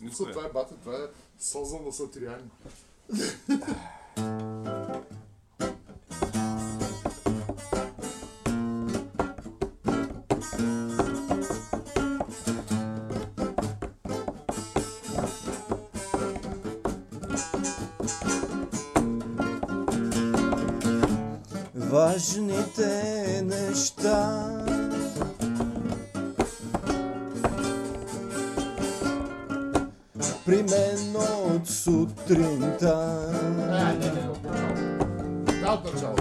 Мисля, Нищо това е. бате, това е созан да са триани. Важните неща При мен от сутринта Е, не, не, не, от начало. Да, от начало.